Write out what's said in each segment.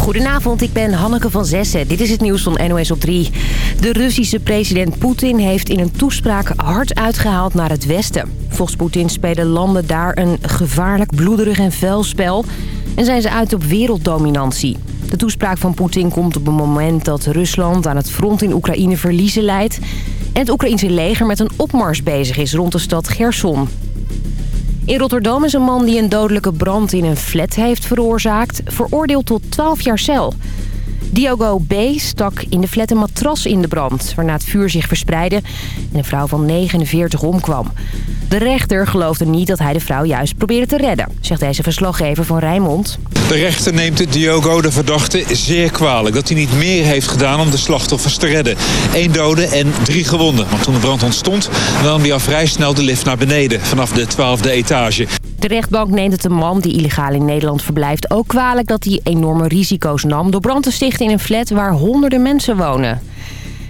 Goedenavond, ik ben Hanneke van Zessen. Dit is het nieuws van NOS op 3. De Russische president Poetin heeft in een toespraak hard uitgehaald naar het Westen. Volgens Poetin spelen landen daar een gevaarlijk, bloederig en vuil spel... en zijn ze uit op werelddominantie. De toespraak van Poetin komt op een moment dat Rusland aan het front in Oekraïne verliezen leidt... en het Oekraïnse leger met een opmars bezig is rond de stad Gerson. In Rotterdam is een man die een dodelijke brand in een flat heeft veroorzaakt... veroordeeld tot 12 jaar cel. Diogo B. stak in de flat een matras in de brand... waarna het vuur zich verspreidde en een vrouw van 49 omkwam. De rechter geloofde niet dat hij de vrouw juist probeerde te redden... zegt deze verslaggever van Rijnmond. De rechter neemt Diogo, de verdachte, zeer kwalijk... dat hij niet meer heeft gedaan om de slachtoffers te redden. Eén dode en drie gewonden. Want toen de brand ontstond, nam hij al vrij snel de lift naar beneden... vanaf de twaalfde etage. De rechtbank neemt het de man die illegaal in Nederland verblijft ook kwalijk... dat hij enorme risico's nam door brand te stichten in een flat waar honderden mensen wonen.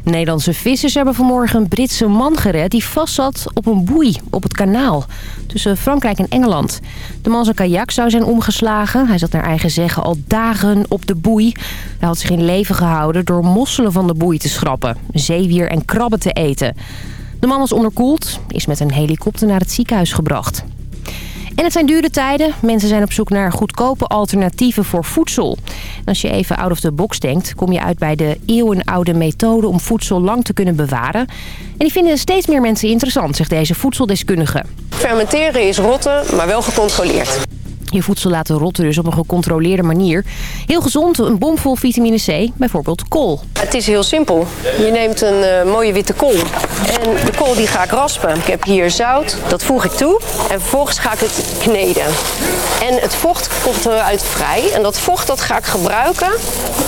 Nederlandse vissers hebben vanmorgen een Britse man gered... die vastzat op een boei op het kanaal tussen Frankrijk en Engeland. De man zijn kajak zou zijn omgeslagen. Hij zat naar eigen zeggen al dagen op de boei. Hij had zich in leven gehouden door mosselen van de boei te schrappen... zeewier en krabben te eten. De man was onderkoeld, is met een helikopter naar het ziekenhuis gebracht. En het zijn dure tijden. Mensen zijn op zoek naar goedkope alternatieven voor voedsel. En als je even out of the box denkt... kom je uit bij de eeuwenoude methode om voedsel lang te kunnen bewaren. En die vinden steeds meer mensen interessant, zegt deze voedseldeskundige. Fermenteren is rotten, maar wel gecontroleerd. Je voedsel laten rotten dus op een gecontroleerde manier. Heel gezond, een bomvol vitamine C, bijvoorbeeld kool. Het is heel simpel. Je neemt een uh, mooie witte kool. En de kool die ga ik raspen. Ik heb hier zout, dat voeg ik toe. En vervolgens ga ik het kneden. En het vocht komt eruit vrij. En dat vocht dat ga ik gebruiken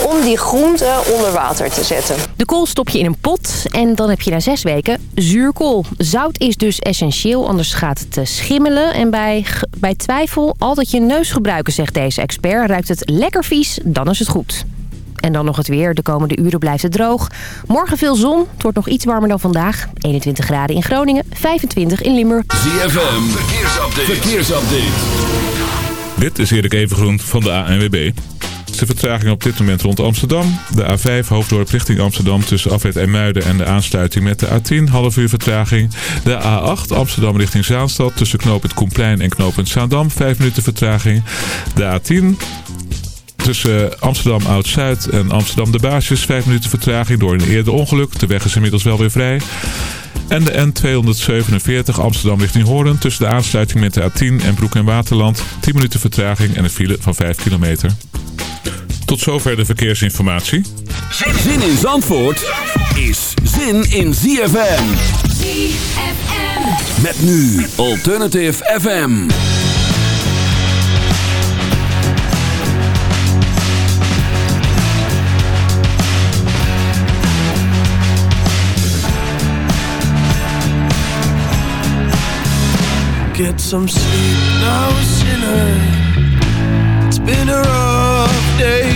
om die groenten onder water te zetten. De kool stop je in een pot en dan heb je na zes weken zuurkool. Zout is dus essentieel, anders gaat het eh, schimmelen. En bij, bij twijfel altijd je neus gebruiken, zegt deze expert. Ruikt het lekker vies, dan is het goed. En dan nog het weer. De komende uren blijft het droog. Morgen veel zon. Het wordt nog iets warmer dan vandaag. 21 graden in Groningen, 25 in Limburg. ZFM, verkeersupdate. verkeersupdate. Dit is Erik Evengroen van de ANWB. Vertraging op dit moment rond Amsterdam. De A5 hoofddorp richting Amsterdam tussen Afwet en Muiden en de aansluiting met de A10. Half uur vertraging. De A8 Amsterdam richting Zaanstad tussen knooppunt Koenplein en knooppunt Zaandam. 5 minuten vertraging. De A10 Tussen Amsterdam Oud-Zuid en Amsterdam de Baasjes 5 minuten vertraging door een eerder ongeluk. De weg is inmiddels wel weer vrij. En de N247 Amsterdam richting Hoorn tussen de aansluiting met de A10 en Broek en Waterland. 10 minuten vertraging en een file van 5 kilometer. Tot zover de verkeersinformatie. Zin in Zandvoort is zin in ZFM. ZFM. Met nu Alternative FM. Get some sleep now, sinner. It's been a rough day.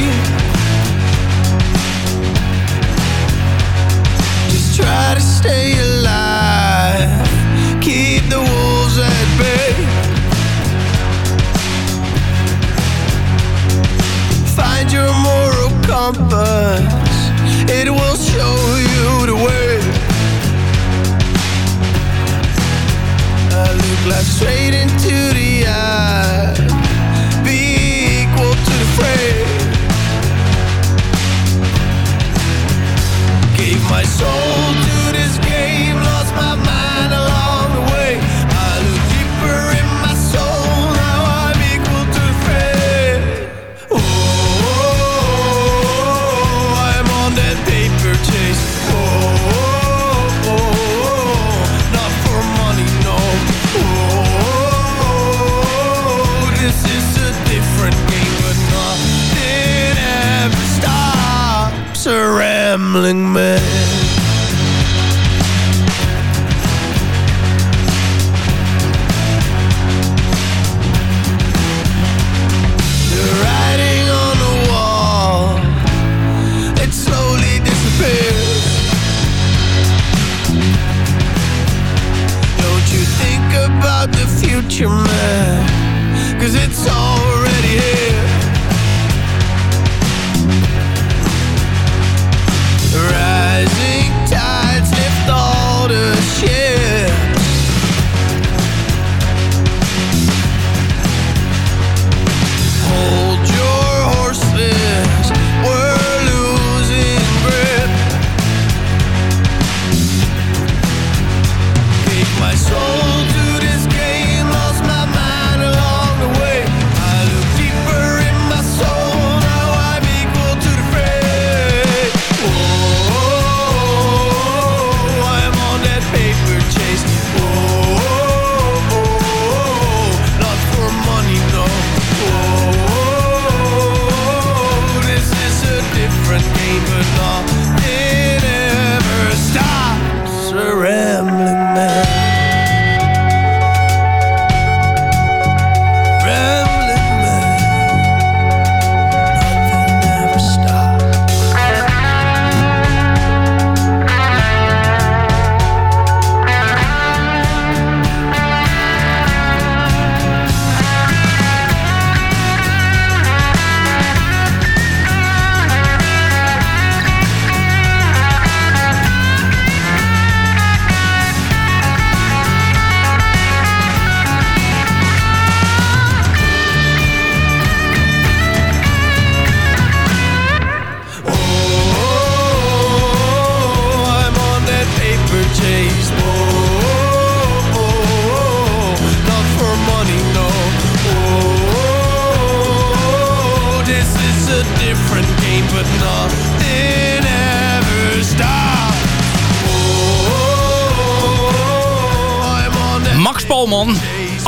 Just try to stay alive. Keep the wolves at bay. Find your moral compass. It will show you look straight into the eye. Be equal to the fray. Gave my soul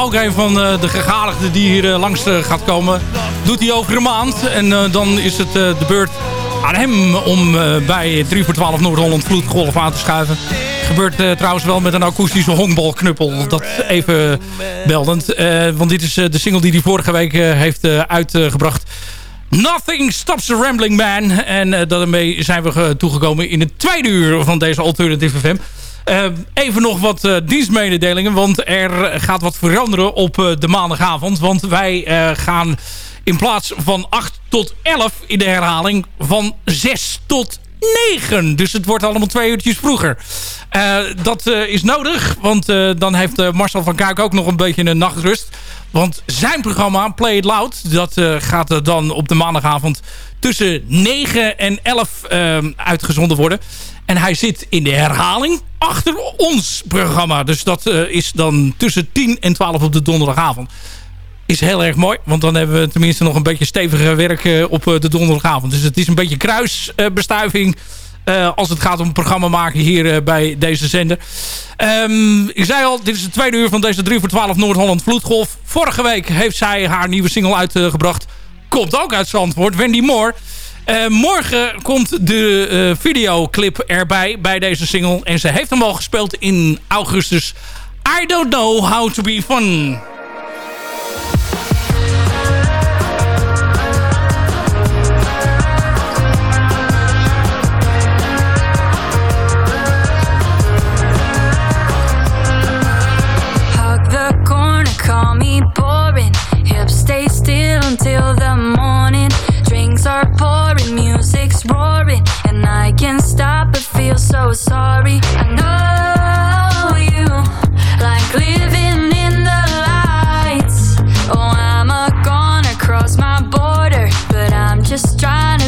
ook een van eh, de gegadigden die hier eh, langs eh, gaat komen, doet hij over een maand. En dan is het de beurt aan hem om bij 3 voor 12 Noord-Holland Vloedgolf aan te schuiven. Gebeurt trouwens wel met een akoestische honkbalknuppel. Dat even beldend. Want dit is de single die hij vorige week heeft uitgebracht. Nothing Stops the Rambling Man. En daarmee zijn we ge- toegekomen in het tweede uur van deze Alternative FM. Eh, even nog wat eh, dienstmededelingen. Want er gaat wat veranderen op eh, de maandagavond. Want wij eh, gaan in plaats van 8 tot 11 in de herhaling... van 6 tot 9. Dus het wordt allemaal twee uurtjes vroeger. Dat is nodig. Want dan heeft Marcel van Kuik ook nog een beetje een nachtrust. Want zijn programma Play It Loud... dat gaat dan op de maandagavond tussen 9 en 11 eh, uitgezonden worden. En hij zit in de herhaling achter ons programma. Dus dat eh, is dan tussen 10 en 12 op de donderdagavond. Is heel erg mooi, want dan hebben we tenminste nog een beetje steviger werk eh, op eh, de donderdagavond. Dus het is een beetje kruisbestuiving als het gaat om programma maken hier bij deze zender. Ehm, ik zei al, dit is de tweede uur van deze 3 voor 12 Noord-Holland Vloedgolf. Vorige week heeft zij haar nieuwe single uitgebracht. Komt ook uit Zandvoort, Wendy Moore. Eh, morgen komt de eh, videoclip erbij bij deze single. En ze heeft hem al gespeeld in augustus. I don't know how to be fun. Hug the corner, call me boring. Hips stay still until the morning. Music's roaring, and I can't stop but feel so sorry. I know you like living in the lights. Oh, I'm a goner, cross my border, but I'm just trying to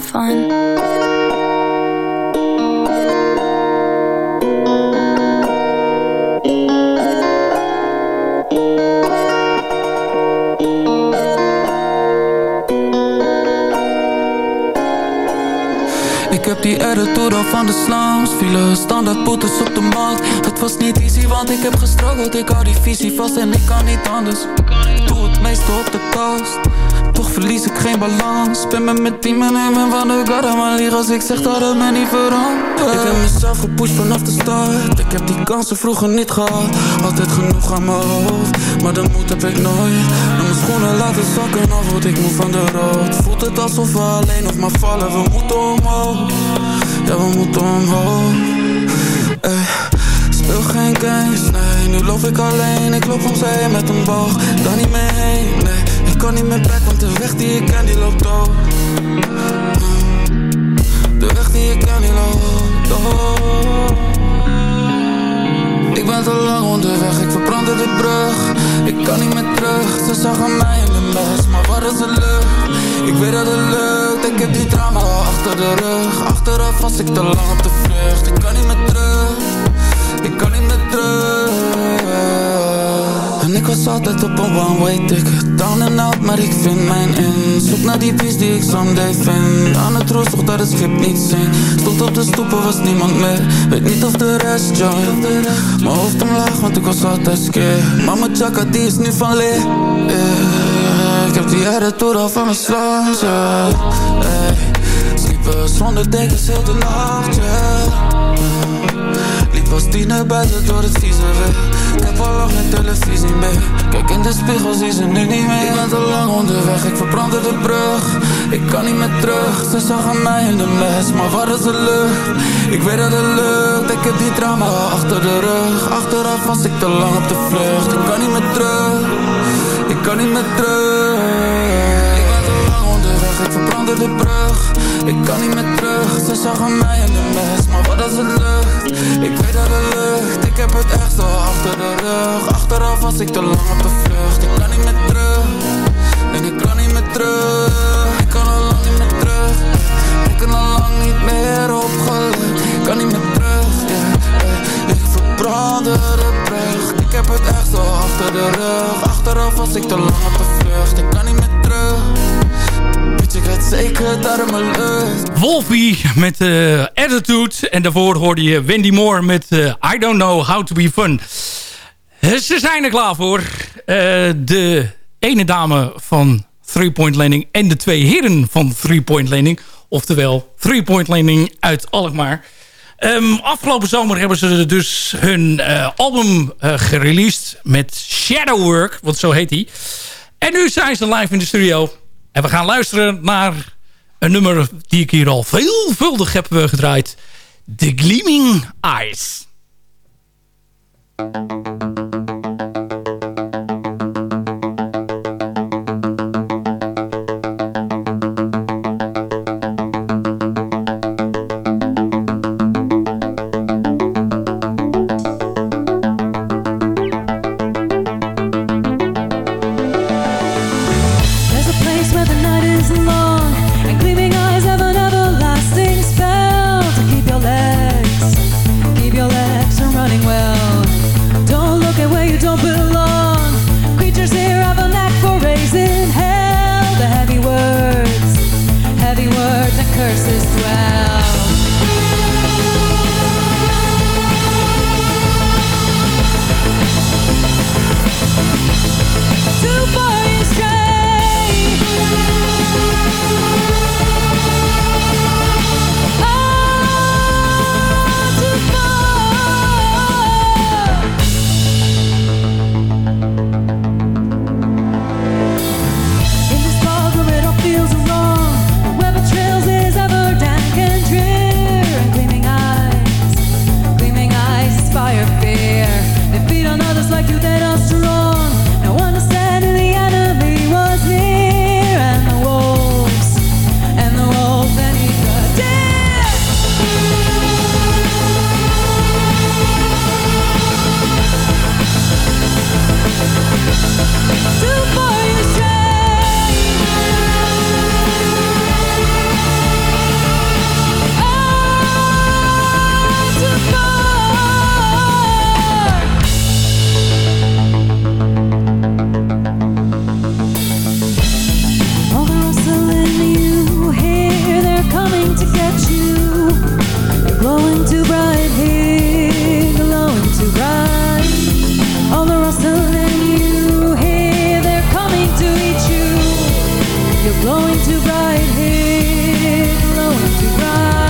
fun. Ik heb die al van de slums Vielen standaard boetes op de markt. Het was niet easy want ik heb gestruggeld. Ik hou die visie vast en ik kan niet anders Meeste op de toast toch verlies ik geen balans. Ben met mijn team en nemen van de garde Maar lieg als ik zeg dat het me niet verandert. Ik heb mezelf gepusht vanaf de start. Ik heb die kansen vroeger niet gehad. Altijd genoeg aan mijn hoofd Maar de moed heb ik nooit. En mijn schoenen laten zakken Of word ik moe van de rood. Voelt het alsof we alleen nog maar vallen. We moeten omhoog. Ja we moeten omhoog. Ey. Speel geen games, Nu loop ik alleen, ik loop om zee met een boog. Dan niet meer heen, nee Ik kan niet meer back, want de weg die ik ken, die loopt door. De weg die ik ken, die loopt door. Ik ben te lang onderweg, ik verbrandde de brug. Ik kan niet meer terug, ze zagen mij in de mes. Maar waar is de lucht? Ik weet dat het lukt, ik heb die drama achter de rug. Achteraf was ik te lang op de vlucht Ik kan niet meer terug was altijd op een one-way ticket Down and out, maar ik vind mijn in Zoek naar die peace die ik someday vind Aan het roos, toch dat het schip niet zingt Stond op de stoepen, was niemand meer Weet niet of de rest join Mijn hoofd omlaag, want ik was altijd scared Mama Chaka, die is nu van leer yeah. Ik heb die attitude al van mijn slaans, yeah. hey. Sliepen zonder dekens heel de nacht, yeah. Als tiener buiten door het vieze weer. Ik heb al lang geen televisie meer. Kijk in de spiegel, zie ze nu niet meer. Ik ben te lang onderweg, ik verbrandde de brug. Ik kan niet meer terug, ze zagen mij in de mes. Maar waar is de lucht? Ik weet dat het lukt Ik heb die drama achter de rug. Achteraf was ik te lang op de vlucht. Ik kan niet meer terug Ik kan niet meer terug. Ik ben te lang onderweg, ik verbrandde de brug. Ik kan niet meer terug, ze zagen mij in de mes Maar wat is het lucht? Ik weet dat het lucht. Ik heb het echt zo achter de rug. Achteraf was ik te lang op de vlucht. Ik kan niet meer terug. En ik kan niet meer terug. Ik kan al lang niet meer terug. Ik kan al lang niet meer opgelucht Ik kan niet meer terug. Ik verbrandde de brug Ik heb het echt zo achter de rug. Achteraf was ik te lang op de vlucht. Ik kan niet meer terug ik weet zeker dat het me lukt. Wolfie met uh, Attitude. En daarvoor hoorde je Wendy Moore met uh, I Don't Know How To Be Fun. Ze zijn er klaar voor. Uh, de ene dame van Three Point Landing en de twee heren van Three Point Landing. Oftewel Three Point Landing uit Alkmaar. Um, afgelopen zomer hebben ze dus hun album gereleased met Shadowwork. Want zo heet hij. En nu zijn ze live in de studio. En we gaan luisteren naar een nummer die ik hier al veelvuldig heb gedraaid. The Gleaming Eyes. going too bright here, glowing too bright.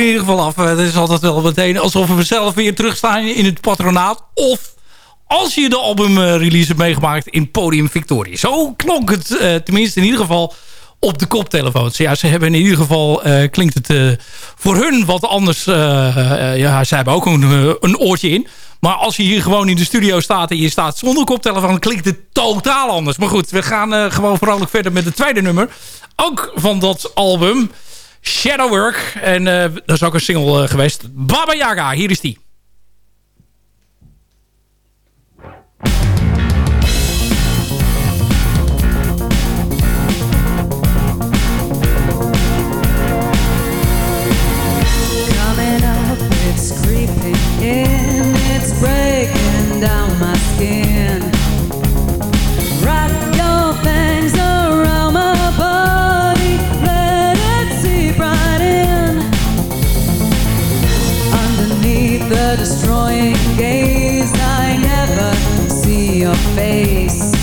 In ieder geval af. Het is altijd wel meteen alsof we zelf weer terugstaan in het patronaat. Of als je de albumrelease hebt meegemaakt in Podium Victoria. Zo klonk het eh, tenminste in ieder geval op de koptelefoons. Ja, ze hebben in ieder geval, eh, klinkt het eh, voor hun wat anders. eh, eh, ja, ze hebben ook een, eh, een oortje in. Maar als je hier gewoon in de studio staat en je staat zonder koptelefoon, klinkt het totaal anders. Maar goed, we gaan eh, gewoon vrolijk verder met het tweede nummer. Ook van dat album, Shadowwork. En eh, dat is ook een single eh, geweest. Baba Yaga, hier is die. Face.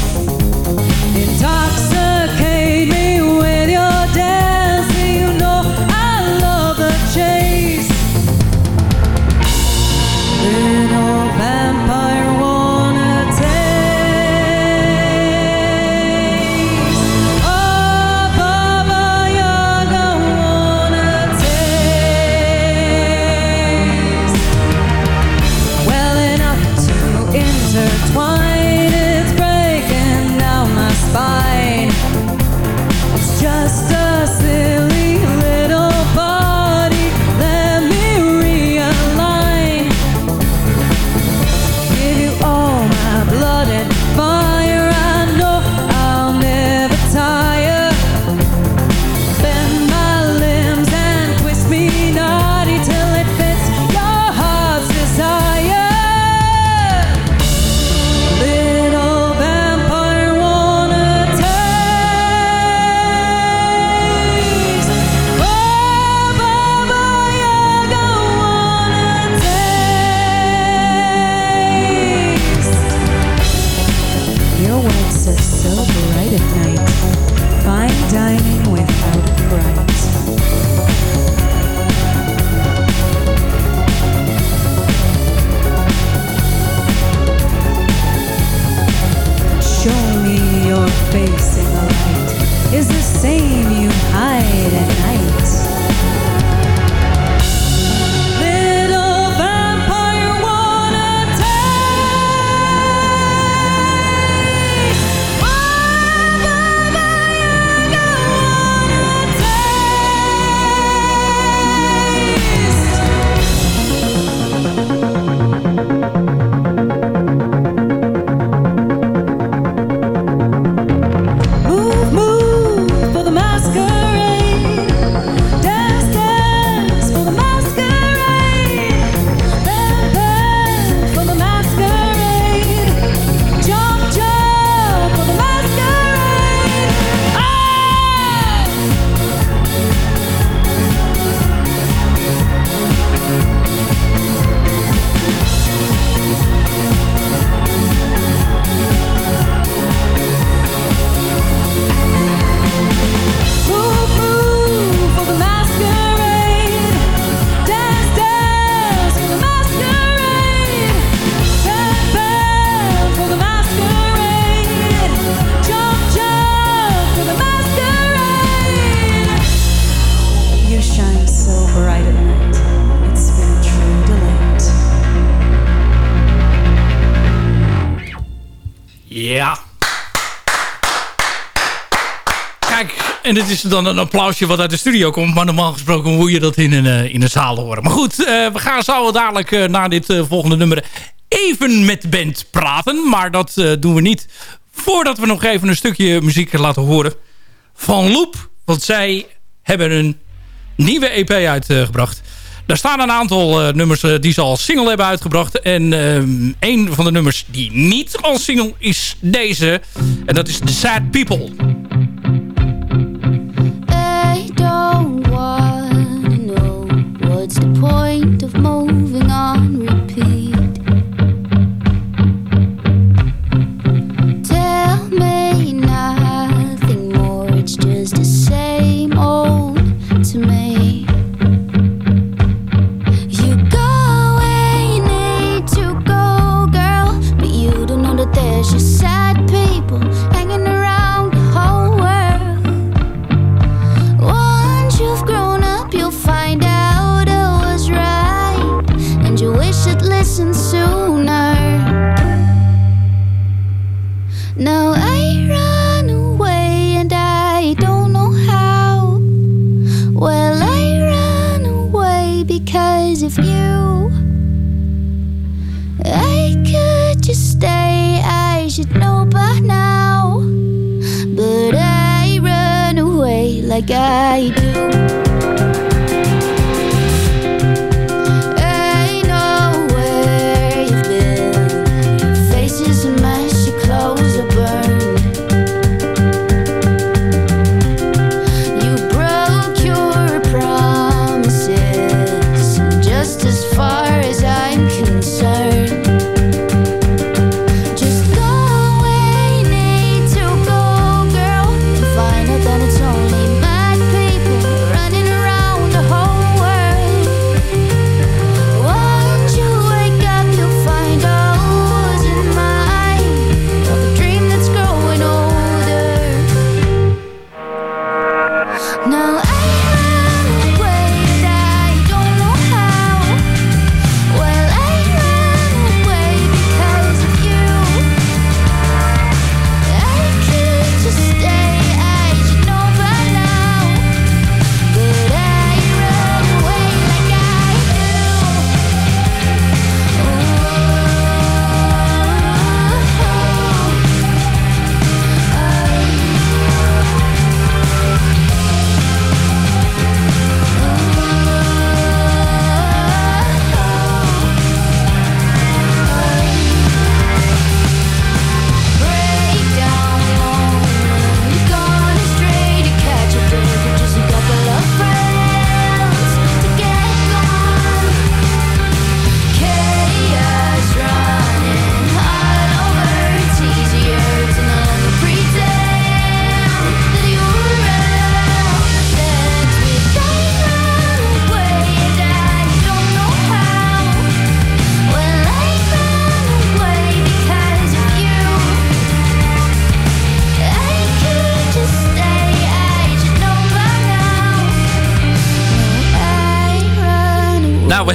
Dan een applausje wat uit de studio komt. Maar normaal gesproken moet je dat in een, eh, in een zaal horen. Maar goed, eh, we gaan zo dadelijk uh, na dit eh, volgende nummer even met band praten. Maar dat eh, doen we niet voordat we nog even een stukje muziek laten horen van Loop. Want zij hebben een nieuwe EP uitgebracht. Daar staan een aantal eh, nummers eh, die ze als single hebben uitgebracht. En ehm, een van de nummers die niet als single is deze. En dat is The Sad People. On repeat.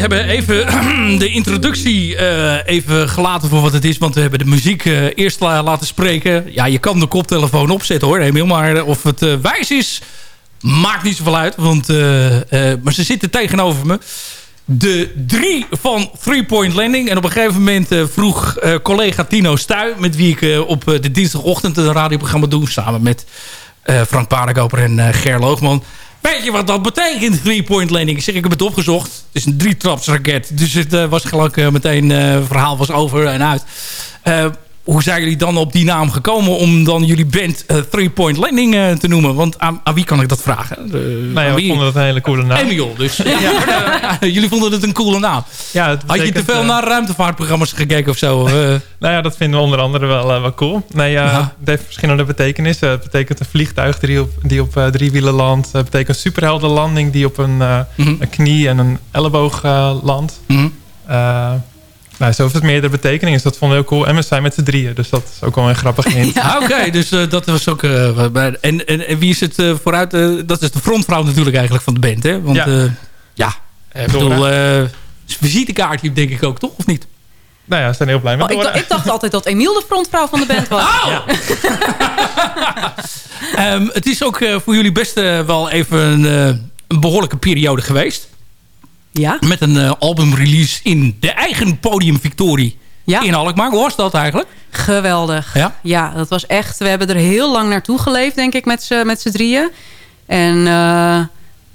Hebben even de introductie eh, even gelaten voor wat het is. Want we hebben de muziek eh, eerst la- laten spreken. Ja, je kan de koptelefoon opzetten hoor, Emiel. Maar of het eh, wijs is, maakt niet zoveel uit. Want, eh, eh, maar ze zitten tegenover me. De drie van Three Point Landing. En op een gegeven moment eh, vroeg eh, collega Tino Stuy... met wie ik eh, op eh, de dinsdagochtend een radioprogramma doe... samen met eh, Frank Paardenkoper en eh, Ger Loogman... Weet je wat dat betekent, three-point landing? Zeg, ik heb het opgezocht. Het is een drietrapsraket. Dus het eh, was gelijk eh, meteen... eh, verhaal was over en uit. Hoe zijn jullie dan op die naam gekomen... om dan jullie band eh, Three-point landing eh, te noemen? Want aan, aan wie kan ik dat vragen? Ja, we vonden dat een hele coole naam. Emiel, dus. Ja, jullie vonden het een coole naam. Ja, het Had je te veel naar ruimtevaartprogramma's gekeken of zo? Nou ja, dat vinden we onder andere wel, wel cool. Nee, Ja. het heeft verschillende betekenissen. Het betekent een vliegtuig die op, die op drie wielen landt. Het betekent een superheldenlanding die op een, Mhm. een knie en een elleboog landt. mhm. Nou, zo heeft het meerdere betekeningen. Dus dat vonden we heel cool. En we zijn met z'n drieën. Dus dat is ook wel een grappig hint. Ah, Oké, dus eh, dat was ook... eh, en, en, en wie is het eh, vooruit? eh, dat is de frontvrouw natuurlijk eigenlijk van de band, hè? Want Ja. ja, ja ik bedoel... visitekaartje denk ik ook, toch? Of niet? Nou ja, we zijn heel blij met Oh, ik, dacht- ik dacht altijd dat Emiel de frontvrouw van de band was. Ehm, het is ook eh, voor jullie best wel even een, eh, een behoorlijke periode geweest. Ja? Met een eh, albumrelease in de eigen podium Victorie Ja. in Alkmaar. Hoe was dat eigenlijk? Geweldig. Ja? dat was echt... We hebben er heel lang naartoe geleefd, denk ik, met z'n met z'n drieën. En eh,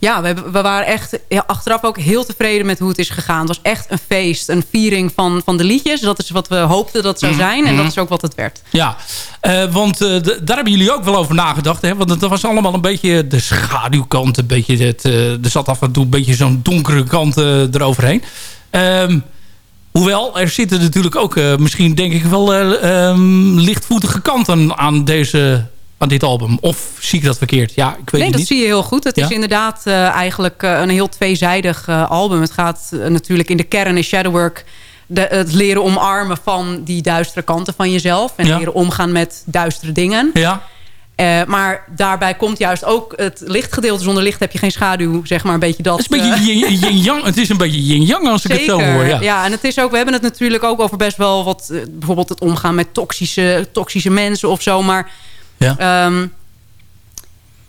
ja, we, we waren echt ja, achteraf ook heel tevreden met hoe het is gegaan. Het was echt een feest, een viering van, van de liedjes. Dat is wat we hoopten dat het zou zijn. En dat is ook wat het werd. Ja, eh, want eh, daar hebben jullie ook wel over nagedacht. Hè? Want het was allemaal een beetje de schaduwkant. Een beetje het, eh, er zat af en toe een beetje zo'n donkere kant eroverheen. Ehm, hoewel, er zitten natuurlijk ook misschien denk ik wel eh, ehm, lichtvoetige kanten aan, deze, aan dit album. Of zie ik dat verkeerd? Ja, ik weet nee, het dat niet. zie je heel goed. Het Ja? is inderdaad eh, eigenlijk eh, een heel tweezijdig eh, album. Het gaat natuurlijk in de kern is Shadowwork de, het leren omarmen van die duistere kanten van jezelf. En Ja. leren omgaan met duistere dingen. Ja. Maar daarbij komt juist ook het lichtgedeelte. Zonder licht heb je geen schaduw, zeg maar. Een beetje dat. Het is een beetje yin- yin-yang. Het is een beetje yin-yang als ik het zo hoor. Ja. ja, en het is ook, we hebben het natuurlijk ook over best wel wat... bijvoorbeeld het omgaan met toxische, toxische mensen of zo. Maar Ja. ehm,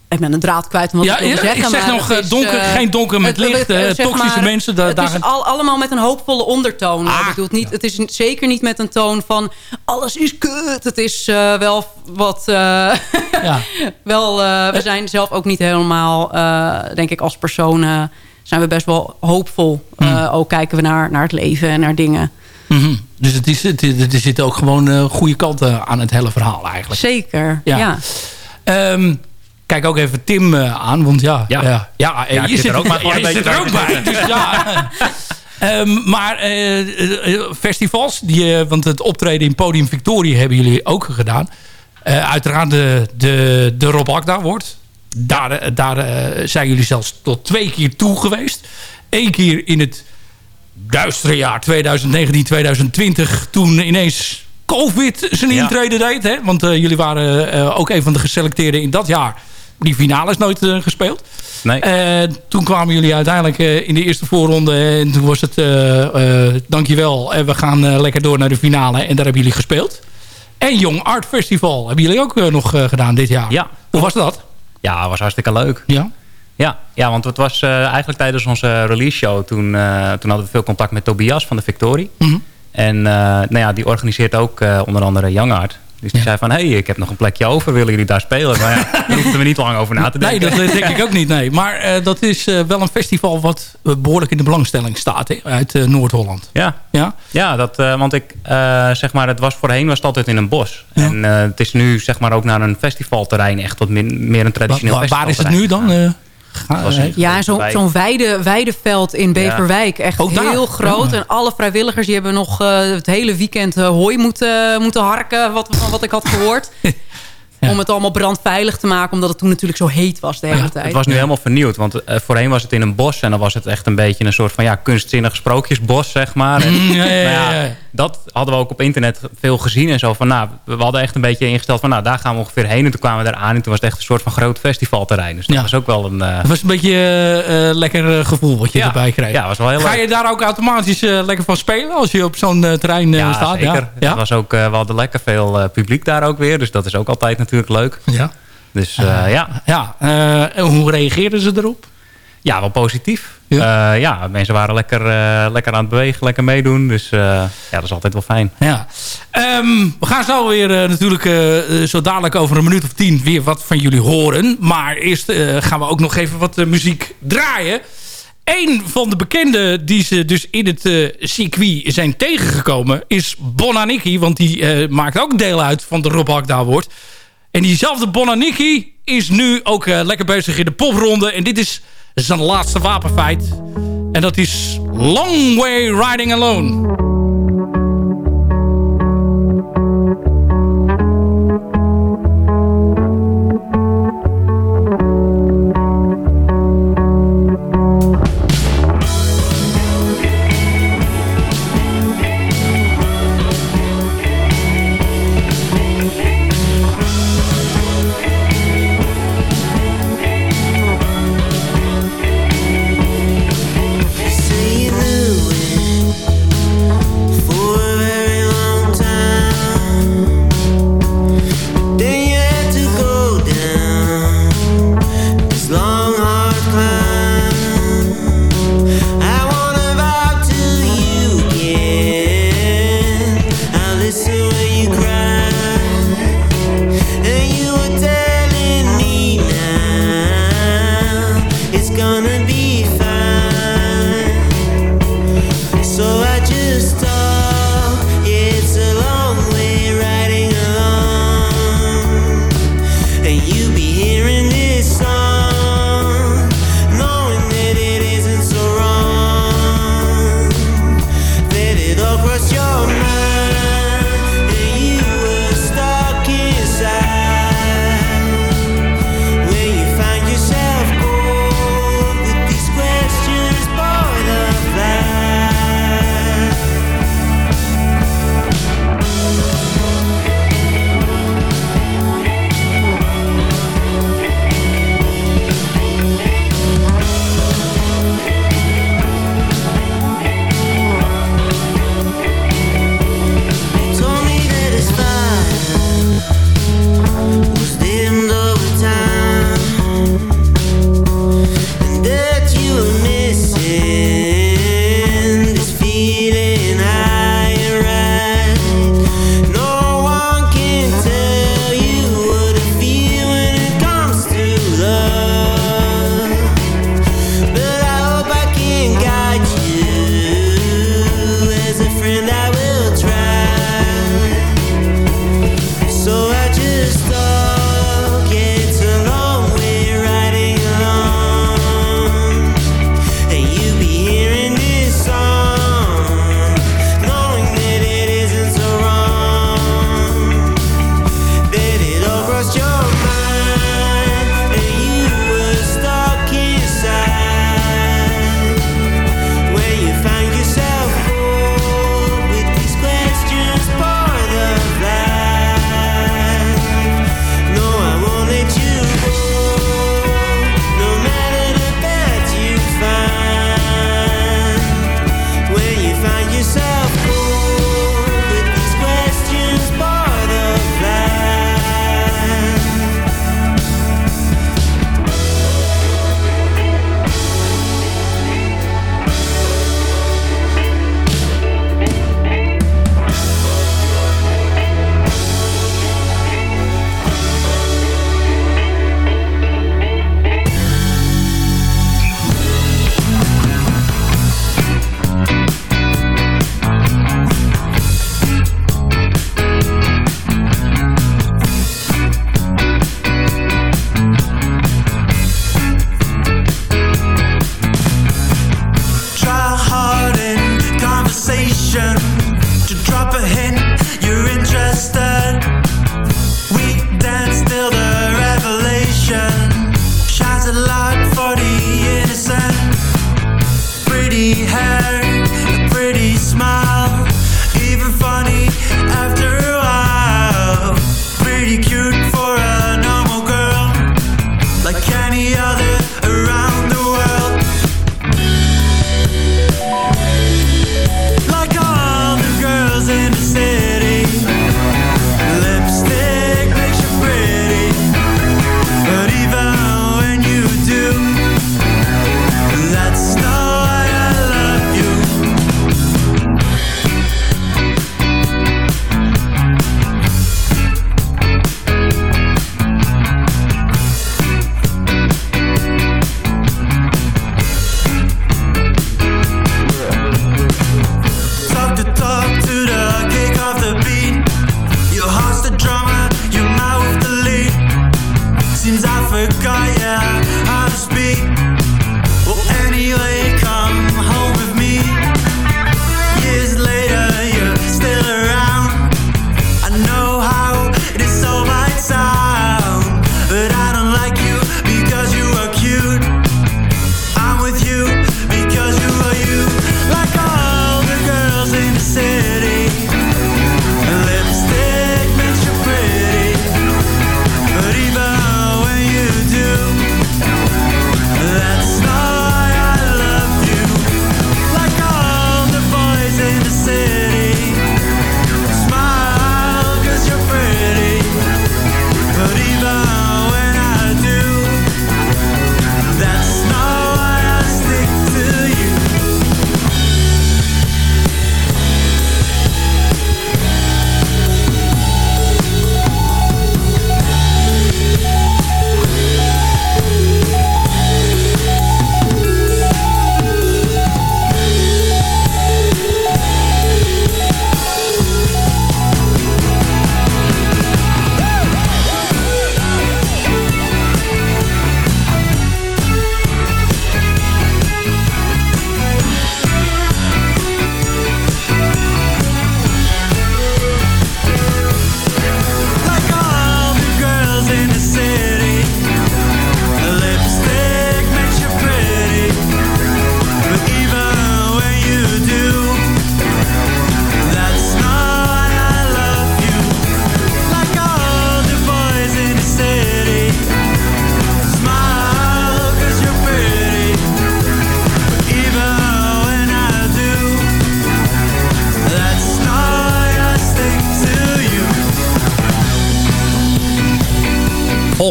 ik ben een draad kwijt wat Ja, ik ja, zeggen. ik zeg nog, eh, is, donker- eh, geen donker met het- licht, eh, toxische mensen, da- Het daar- is al, allemaal met een hoopvolle ondertoon. Ah, Ik bedoel, niet, Het is zeker niet met een toon van... alles is kut. Het is wel wat... Ja. wel, we zijn zelf ook niet helemaal, denk ik, als personen zijn we best wel hoopvol. Hmm. Ook kijken we naar, naar het leven en naar dingen. Mhm. Dus het is, het, is- er zitten ook gewoon eh, goede kanten aan het hele verhaal eigenlijk. Zeker, Ja. ja. Ehm, kijk ook even Tim eh, aan, want ja, ja. ja, ja, eh, Ja, je zit er ook maar een je beetje zit er ook bij. Dus ja. Ehm, maar festivals, die, want het optreden in Podium Victoria hebben jullie ook gedaan. Eh, uiteraard de, de, de Rob Akda wordt. Daar, daar zijn jullie zelfs tot twee keer toe geweest. Eén keer in het duistere jaar 2019, 2020. Toen ineens COVID zijn Ja. intrede deed. Hè? Want eh, jullie waren eh, ook een van de geselecteerden in dat jaar. Die finale is nooit eh, gespeeld. Nee. Toen kwamen jullie uiteindelijk in de eerste voorronde. En toen was het dankjewel. En we gaan lekker door naar de finale. En daar hebben jullie gespeeld. En Young Art Festival hebben jullie ook nog gedaan dit jaar. Ja. Hoe was dat? Ja, was hartstikke leuk. Ja. Ja, ja want het was eh, eigenlijk tijdens onze release show. Toen, eh, toen hadden we veel contact met Tobias van de Victorie. Mhm. En eh, nou ja, die organiseert ook onder andere Young Art. Dus die zei van, hé, hey, ik heb nog een plekje over. Willen jullie daar spelen? Maar ja, daar hoefden we niet lang over na te Nee, denken. dat denk ik ook niet. Nee. Maar dat is wel een festival wat eh, behoorlijk in de belangstelling staat. Uit Noord-Holland. Ja, Ja? ja dat, want ik, zeg maar, het was voorheen was het altijd in een bos. En het is nu zeg maar ook naar een festivalterrein. Echt wat meer een traditioneel Waar, waar is het nu dan? Ja, zo'n weide, weideveld in Beverwijk. Echt Oh, daar. heel groot. Ja. En alle vrijwilligers die hebben nog eh, het hele weekend eh, hooi moeten, moeten harken. Wat, van wat ik had gehoord. Om het allemaal brandveilig te maken. Omdat het toen natuurlijk zo heet was de hele tijd. Het was nu helemaal vernieuwd. Want eh, voorheen was het in een bos. En dan was het echt een beetje een soort van ja, kunstzinnig sprookjesbos, zeg maar. En, Mm, ja, ja, ja, ja. Dat hadden we ook op internet veel gezien en zo. Van, nou, we hadden echt een beetje ingesteld van nou, daar gaan we ongeveer heen. En toen kwamen we eraan. En toen was het echt een soort van groot festivalterrein. Dus dat Ja. was ook wel een... Het was een beetje eh, lekker gevoel wat je Ja. erbij kreeg. Ja, was wel heel Ga je daar ook automatisch lekker van spelen als je op zo'n terrein ja, staat? zeker. Ja? Het was ook, we hadden lekker veel publiek daar ook weer. Dus dat is ook altijd natuurlijk leuk. Ja. Dus ja. ja. en hoe reageerden ze erop? Ja, wel positief. Ja. Ja, ja mensen waren lekker, eh, lekker aan het bewegen, lekker meedoen. Dus eh, ja, dat is altijd wel fijn. Ja. Ehm, we gaan zo weer eh, natuurlijk eh, eh, zo dadelijk over een minuut of tien weer wat van jullie horen. Maar eerst eh, gaan we ook nog even wat eh, muziek draaien. Eén van de bekenden die ze dus in het eh, circuit zijn tegengekomen is Bonaniki. Want die eh, maakt ook deel uit van de Rob Hakda. En diezelfde Bonaniki is nu ook eh, lekker bezig in de popronde. En dit is zijn laatste wapenfeit. En dat is Long Way Riding Alone.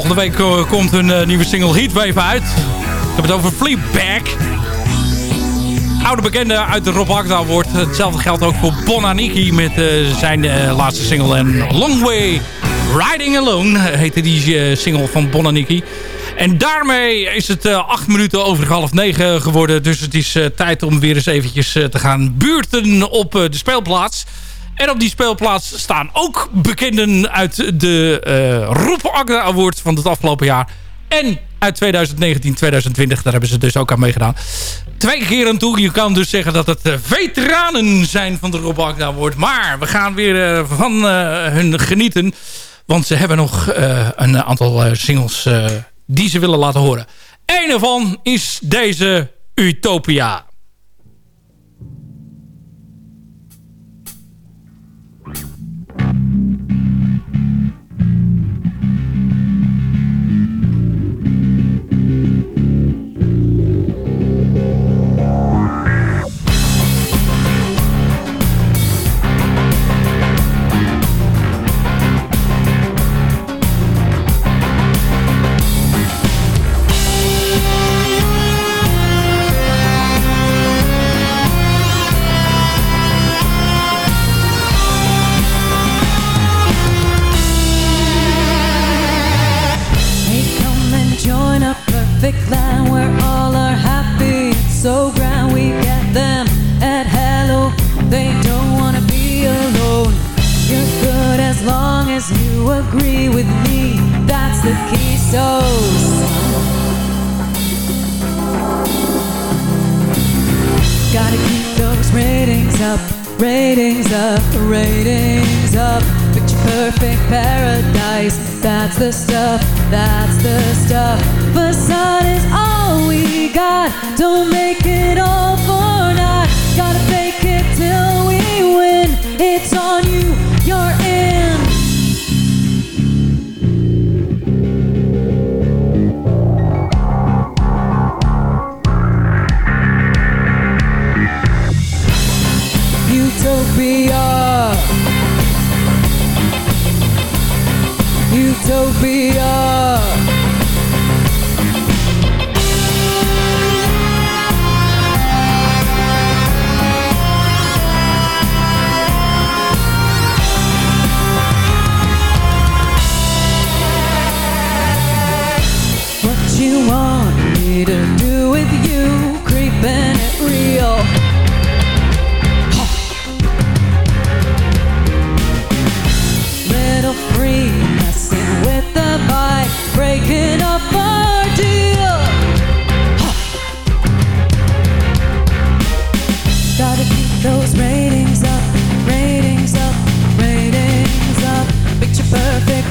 Volgende week eh, komt een eh, nieuwe single Heatwave uit. Ik heb het over Fleabag. Oude bekende uit de Rob wordt. Hetzelfde geldt ook voor Bonaniki met eh, zijn laatste single. En Long Way Riding Alone heette die single van Bonaniki. En daarmee is het eh, acht minuten over half negen geworden. Dus het is tijd om weer eens eventjes te gaan buurten op de speelplaats. En op die speelplaats staan ook bekenden uit de eh Roep Agda Award van het afgelopen jaar. En uit 2019-2020, daar hebben ze dus ook aan meegedaan. Twee keer aan toe. Je kan dus zeggen dat het eh, veteranen zijn van de Rob Agda Award. Maar we gaan weer eh, van eh, hun genieten. Want ze hebben nog een aantal singles die ze willen laten horen. Een ervan is deze Utopia.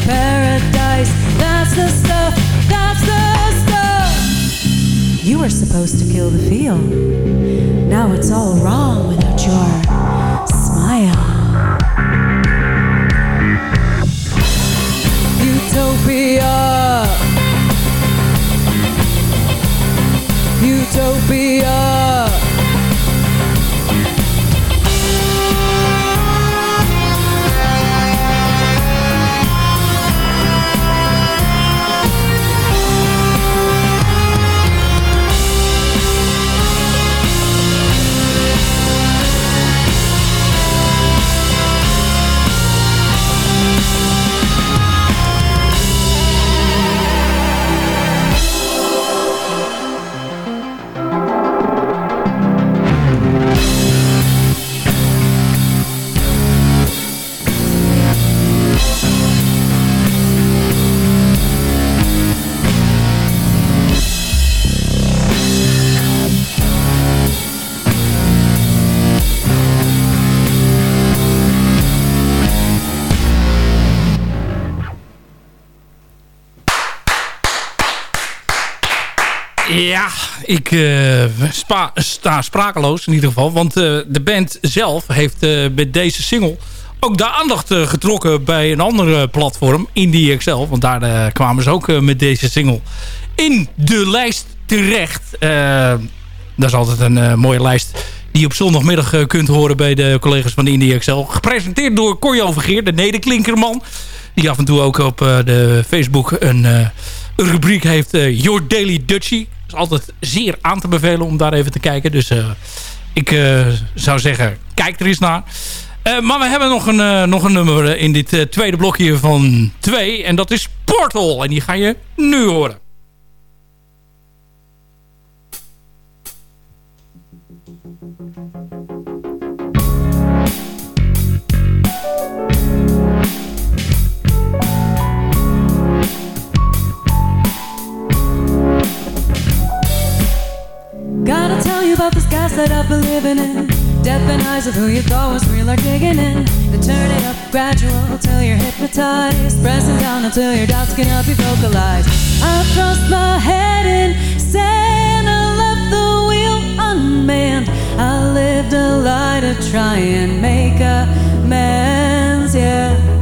Paradise. That's the stuff, that's the stuff. You were supposed to kill the feel. Now it's all wrong without your smile. Utopia. Utopia. Ik eh, sta sprakeloos in ieder geval. Want eh, de band zelf heeft eh, met deze single ook de aandacht getrokken bij een andere platform, Indie XL. Want daar kwamen ze ook met deze single in de lijst terecht. Dat is altijd een mooie lijst die je op zondagmiddag kunt horen bij de collega's van Indie XL. Gepresenteerd door Corjo Vergeer, de Nederklinkerman. Die af en toe ook op de Facebook een, rubriek heeft. Your Daily Dutchie. Is altijd zeer aan te bevelen om daar even te kijken. Dus eh, ik eh, zou zeggen, kijk er eens naar. Eh, maar we hebben nog een, nog een nummer in dit tweede blokje van twee. En dat is Portal. En die ga je nu horen. You about this gas that I've been living in. Death and eyes of who you thought was real are digging in. They turn it up gradual till you're hypnotized. Pressing down until your doubts can help you vocalize. I thrust my head in sand. I left the wheel unmanned. I lived a lie to try and make amends, yeah.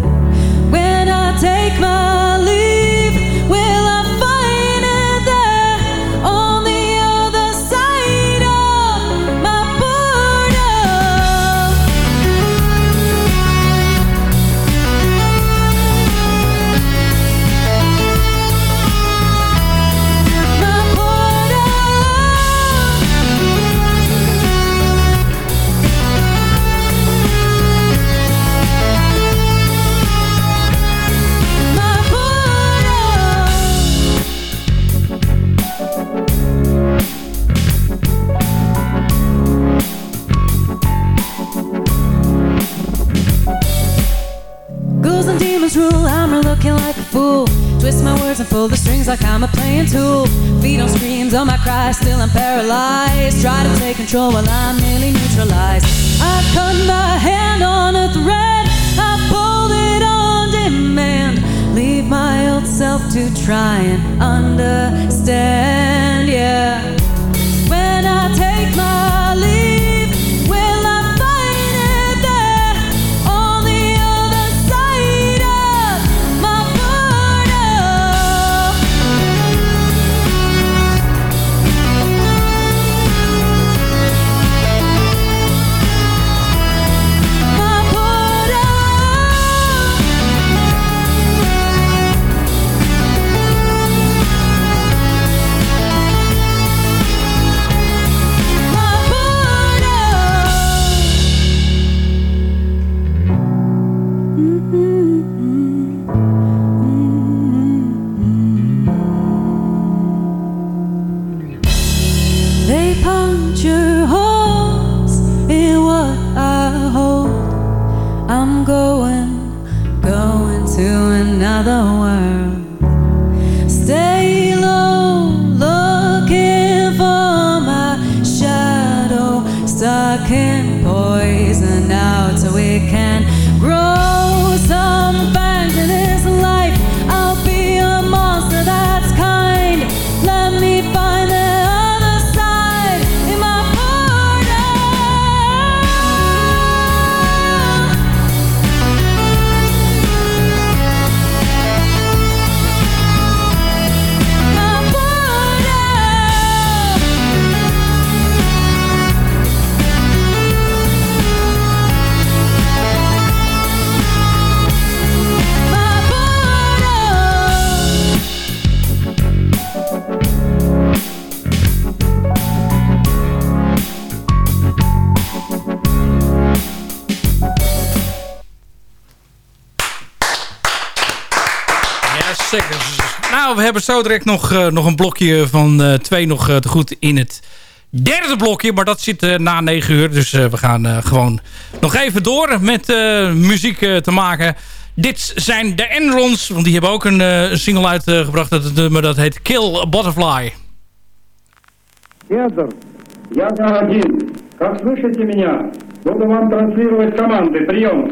I'm looking like a fool. Twist my words and pull the strings like I'm a playing tool. Feet on screams, on oh my cries, still I'm paralyzed. Try to take control while I'm nearly neutralized. I cut my hand on a thread, I pulled it on demand. Leave my old self to try and understand, Jazeker. Nou, we hebben zo direct nog, eh, nog een blokje van eh, twee nog eh, te goed in het derde blokje. Maar dat zit eh, na negen uur. Dus eh, we gaan eh, gewoon nog even door met eh, muziek eh, te maken. Dit zijn de Enrons. Want die hebben ook een, eh, een single uitgebracht. dat, nummer dat heet Kill a Butterfly. Федор, я за один. Как слышите меня? Буду вам транслировать команды. Прием.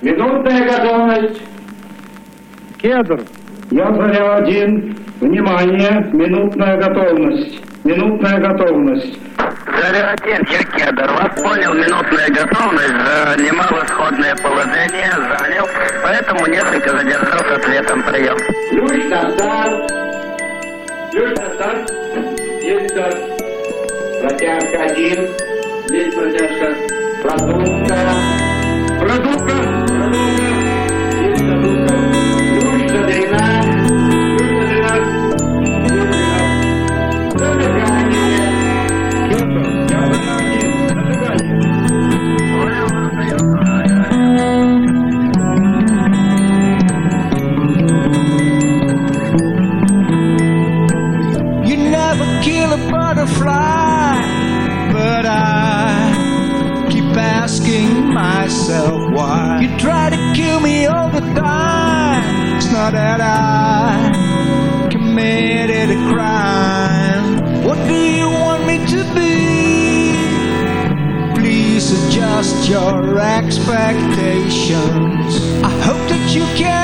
Минутная готовность. Кедр. Я заря один. Внимание. Минутная готовность. Минутная готовность. Заря один, я Кедр. Вас понял, минутная готовность. Занимал исходное положение, занял. Поэтому несколько задержал с ответом. Прием. Ключ на старт. Ключ на старт. Есть старт. Протяжка один. Есть протяжка. Продувка. You try to kill me all the time. It's not that I committed a crime. What do you want me to be? Please adjust your expectations. I hope that you can.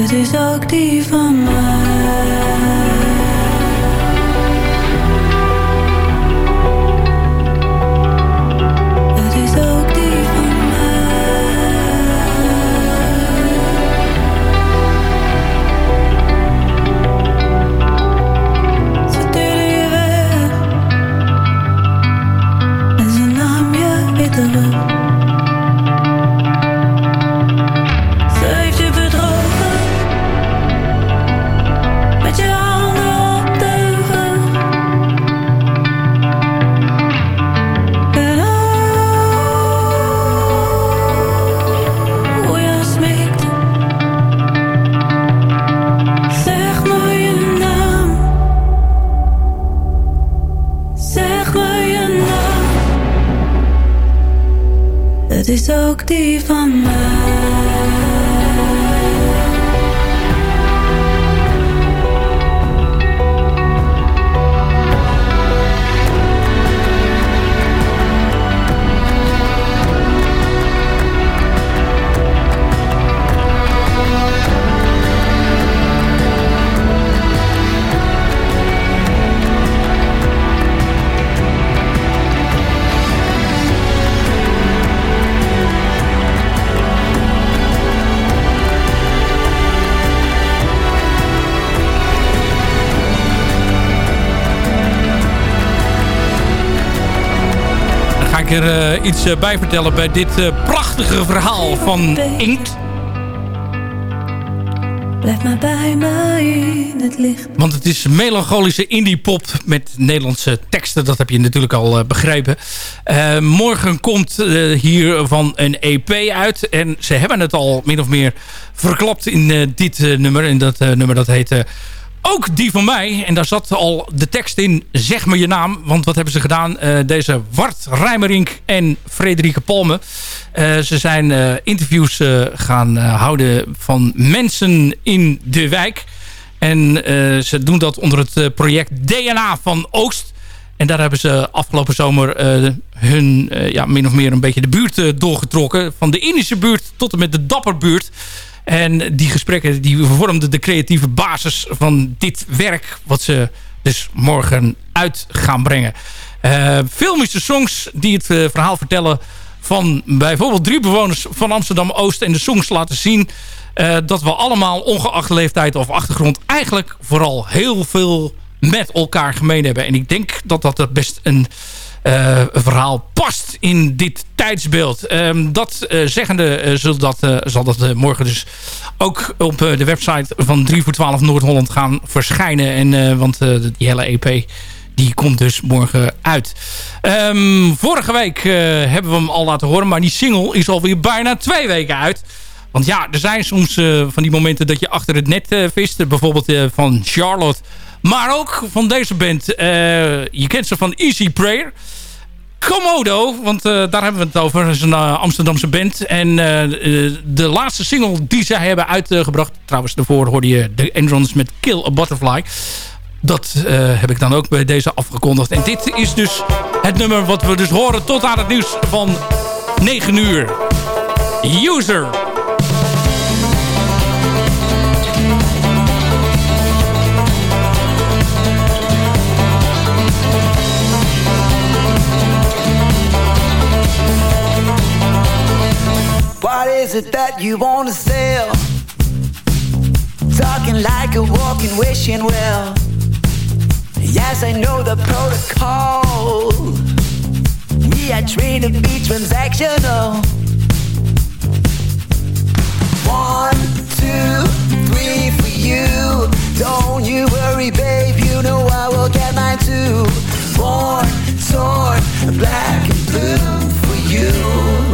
Het is ook die van mij. deep on ik er eh, iets eh, bij vertellen bij dit eh, prachtige verhaal van Inkt. Blijf maar bij in het licht. Want het is melancholische indie pop met Nederlandse teksten. Dat heb je natuurlijk al begrepen. Morgen komt eh, hiervan een EP uit. En ze hebben het al min of meer verklapt in dit nummer. En dat nummer dat heet... ook die van mij. En daar zat al de tekst in. Zeg me je naam. Want wat hebben ze gedaan? Eh, deze Wart Rijmerink en Frederike Palme. eh, ze zijn eh, interviews gaan houden van mensen in de wijk. En ze doen dat onder het project DNA van Oost. En daar hebben ze afgelopen zomer hun ja, min of meer een beetje de buurt doorgetrokken. Van de Indische buurt tot en met de Dapperbuurt. En die gesprekken die vormden de creatieve basis van dit werk. Wat ze dus morgen uit gaan brengen. Eh, filmische songs die het eh, verhaal vertellen van bijvoorbeeld drie bewoners van Amsterdam-Oost. En de songs laten zien eh, dat we allemaal ongeacht leeftijd of achtergrond eigenlijk vooral heel veel met elkaar gemeen hebben. En ik denk dat dat best een, een verhaal past in dit tijdsbeeld. Ehm, dat eh, zeggende eh, zal dat, zal dat morgen dus ook op de website van 3 voor 12 Noord-Holland gaan verschijnen. En, want die hele EP die komt dus morgen uit. Ehm, vorige week hebben we hem al laten horen. Maar die single is alweer bijna twee weken uit. Want ja, er zijn soms van die momenten dat je achter het net vist. Bijvoorbeeld van Charlotte. Maar ook van deze band. Eh, je kent ze van Easy Prayer. Komodo, want eh, daar hebben we het over. Dat is een eh, Amsterdamse band. En de laatste single die zij hebben uitgebracht... trouwens, daarvoor hoorde je de Androns met Kill a Butterfly. Dat heb ik dan ook bij deze afgekondigd. En dit is dus het nummer wat we dus horen tot aan het nieuws van 9 uur. User. Is it that you want to sell? Talking like a walking wishing well. Yes, I know the protocol. We are trained to be transactional. One, two, three for you. Don't you worry, babe. You know I will get mine too. Born, torn, black and blue for you.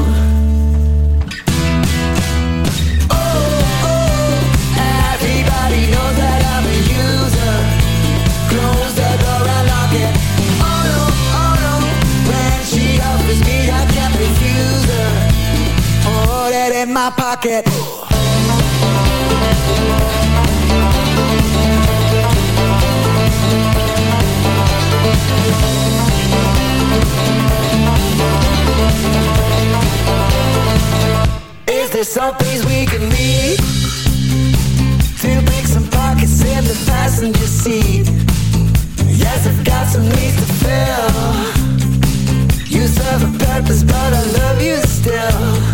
My pocket. Is there some place we can meet? To pick some pockets in the passenger seat. Yes, I've got some needs to fill. You serve a purpose, but I love you still.